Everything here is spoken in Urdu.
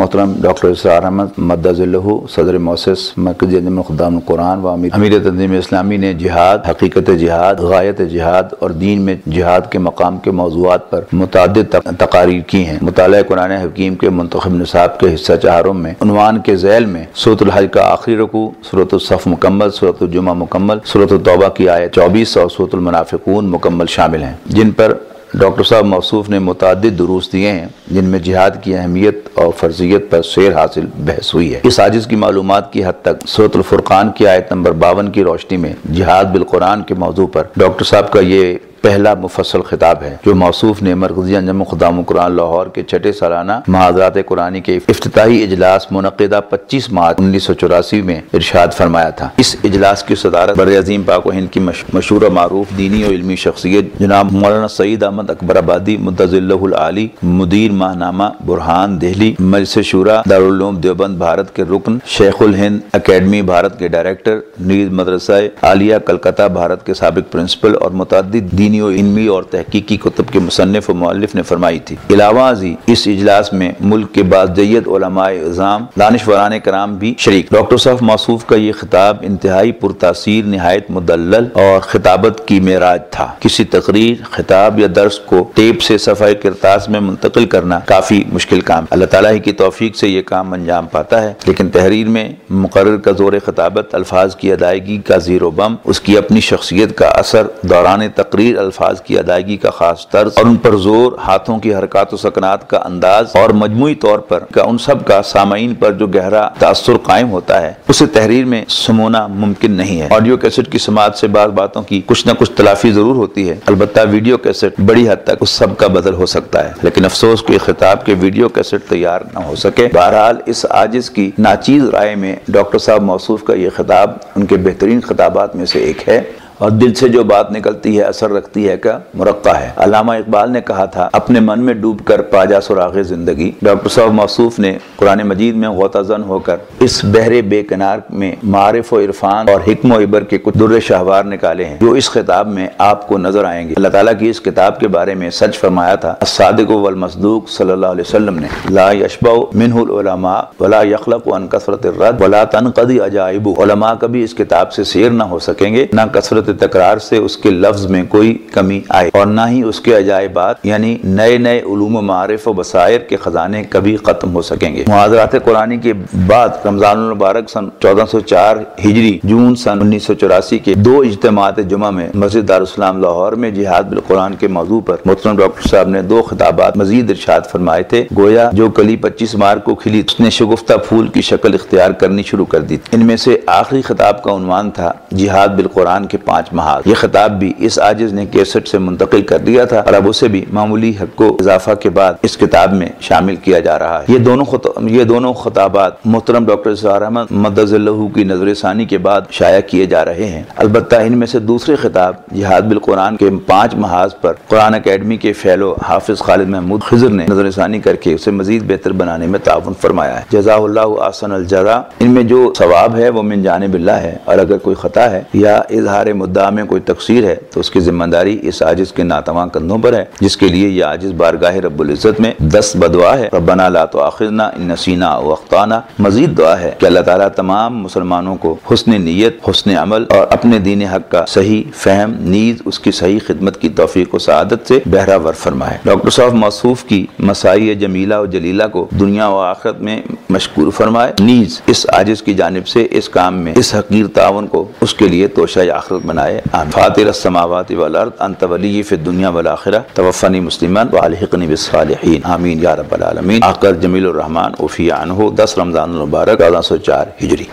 محترم ڈاکٹر اسرار احمد مدض اللہ صدر موسس، مرکزی انجمن خدام القرآن و امیر تنظیم اسلامی نے جہاد، حقیقت جہاد، غایت جہاد اور دین میں جہاد کے مقام کے موضوعات پر متعدد تقاریر کی ہیں۔ مطالعہ قرآن حکیم کے منتخب نصاب کے حصہ چہاروں میں، عنوان کے ذیل میں صورت الحج کا آخری رکوع صورت الصف مکمل صورت الجمہ مکمل صورت التوبہ کی آیت چوبیس اور صورت المنافقون مکمل شامل ہیں۔ جن پر ڈاکٹر صاحب موصوف نے متعدد دروس دیے ہیں جن میں جہاد کی اہمیت اور فرضیت پر سیر حاصل بحث ہوئی ہے۔ اس عاجز کی معلومات کی حد تک صورت الفرقان کی آیت نمبر باون کی روشنی میں جہاد بالقرآن کے موضوع پر ڈاکٹر صاحب کا یہ پہلا مفصل خطاب ہے، جو موصوف نے مرکزی انجم خدام قرآن لاہور کے چھٹے سالانہ محاذرات قرآنی کے افتتاحی اجلاس منعقدہ پچیس مارچ انیس سو چوراسی میں ارشاد فرمایا تھا۔ اس اجلاس کی صدارت بر عظیم پاک و ہند کی مشہور و معروف دینی و علمی شخصیت جناب مولانا سعید احمد اکبر آبادی متض اللہ العلی مدیر ماہنامہ برہان دہلی، مجلس شورا دارالعلوم دیوبند بھارت کے رکن شیخ الہند اکیڈمی بھارت کے ڈائریکٹر نیز مدرسہ عالیہ کلکتہ بھارت کے سابق پرنسپل اور متعدد دینی دینی و علمی اور تحقیقی کتب کے مصنف و مؤلف نے فرمائی تھی۔ علاوہ ازی اس اجلاس میں ملک کے بعض جید علماء اعظام، دانشوران کرام بھی شریک۔ ڈاکٹر صاحب موصوف کا یہ خطاب انتہائی پرتاثیر، نہایت مدلل اور خطابت کی معراج تھا۔ کسی تقریر، خطاب یا درس کو ٹیپ سے صفحہ کرتاس میں منتقل کرنا کافی مشکل کام۔ اللہ تعالیٰ کی توفیق سے یہ کام انجام پاتا ہے۔ لیکن تحریر میں مقرر کا زور خطابت، الفاظ کی ادائیگی کا زیرو بم، اس کی اپنی شخصیت کا اثر، دوران تقریر الفاظ کی ادائیگی کا خاص طرز اور ان پر زور، ہاتھوں کی حرکات و سکنات کا انداز اور مجموعی طور پر کا ان سب کا سامعین پر جو گہرا تاثر قائم ہوتا ہے، اسے تحریر میں سمونا ممکن نہیں ہے۔ آڈیو کیسٹ کی سماعت سے بعض باتوں کی کچھ نہ کچھ تلافی ضرور ہوتی ہے۔ البتہ ویڈیو کیسٹ بڑی حد تک اس سب کا بدل ہو سکتا ہے۔ لیکن افسوس کہ خطاب کے ویڈیو کیسٹ تیار نہ ہو سکے۔ بہرحال، اس عاجز کی ناچیز رائے میں ڈاکٹر صاحب موصوف کا یہ خطاب ان کے بہترین خطابات میں سے ایک ہے۔ اور دل سے جو بات نکلتی ہے، اثر رکھتی ہے کا مرقع ہے۔ علامہ اقبال نے کہا تھا، اپنے من میں ڈوب کر پاجا سراغ زندگی۔ ڈاکٹر صاحب موصوف نے قرآن مجید میں غوطہ زن ہو کر اس بحر بے کنار میں معرف و عرفان اور حکم و عبر کے کچھ در شہوار نکالے ہیں، جو اس خطاب میں آپ کو نظر آئیں گے۔ اللہ تعالیٰ کی اس کتاب کے بارے میں سچ فرمایا تھا۔ الصادق والمصدوق صلی اللہ علیہ وسلم نے، لا یشبع منہ العلماء ولا یخلق عن کثرت الرد ولا تنقضی عجائب علماء کبھی اس کتاب سے سیر نہ ہو سکیں گے، نہ کثرت تکرار سے اس کے لفظ میں کوئی کمی آئے اور نہ ہی اس کے عجائبات یعنی نئے نئے علوم و معارف و بسائر کے خزانے کبھی ختم ہو سکیں گے۔ معاذرات قرآنی کے بعد رمضان المبارک سن چودہ سو چار ہجری، جون سن انیس سو چوراسی کے دو اجتماعات جمعہ میں مسجد دارالسلام لاہور میں جہاد بالقرآن کے موضوع پر محترم ڈاکٹر صاحب نے دو خطابات مزید ارشاد فرمائے تھے۔ گویا جو کلی پچیس مارچ کو کھلی، اس نے شگفتہ پھول کی شکل اختیار کرنی شروع کر دی۔ ان میں سے آخری خطاب کا عنوان تھا، جہاد بالقرآن کے پانچ محاذ یہ خطاب بھی اس عاجز نے کیسٹ سے منتقل کر دیا تھا اور اب اسے بھی معمولی حق و اضافہ کے بعد اس کتاب میں شامل کیا جا رہا ہے۔ یہ دونوں یہ دونوں خطابات محترم ڈاکٹر اسرار احمد مدض اللہ کی نظر ثانی کے بعد شائع کیے جا رہے ہیں۔ البتہ ان میں سے دوسرے خطاب جہاد بالقرآن کے پانچ محاذ پر قرآن اکیڈمی کے فیلو حافظ خالد محمود خضر نے نظر ثانی کر کے اسے مزید بہتر بنانے میں تعاون فرمایا ہے۔ جزا اللہ آسن الجزا ان میں جو ثواب ہے وہ من جانب اللہ ہے اور اگر کوئی خطا ہے یا اظہار مدعا میں کوئی تقصیر ہے تو اس کی ذمہ داری اس عاجز کے ناتواں کندھوں پر ہے، جس کے لیے یہ عاجز بارگاہ رب العزت میں دس بدعا ہے۔ ربنا لا تؤاخذنا ان نسینا او مزید دعا ہے کہ اللہ تعالیٰ تمام مسلمانوں کو حسن نیت، حسن عمل اور اپنے دین حق کا صحیح فہم، نیز اس کی صحیح خدمت کی توفیق و سعادت سے بہرا ور فرمائے۔ ڈاکٹر صاحب موصوف کی مسائی جمیلہ و جلیلہ کو دنیا و آخرت میں مشکور فرمائے۔ نیز اس عاجز کی جانب سے اس کام میں اس حقیر تعاون کو اس کے لیے توشہ آخرت بنائے. آمین. فاطر السماوات والارض، انت ولی فی الدنیا والآخرہ. توفنی مسلمان والحقنی بالصالحین. آمین یا رب العالمین. آقر جمیل الرحمن، وفی عنہ، دس رمضان المبارک 1404 ہجری.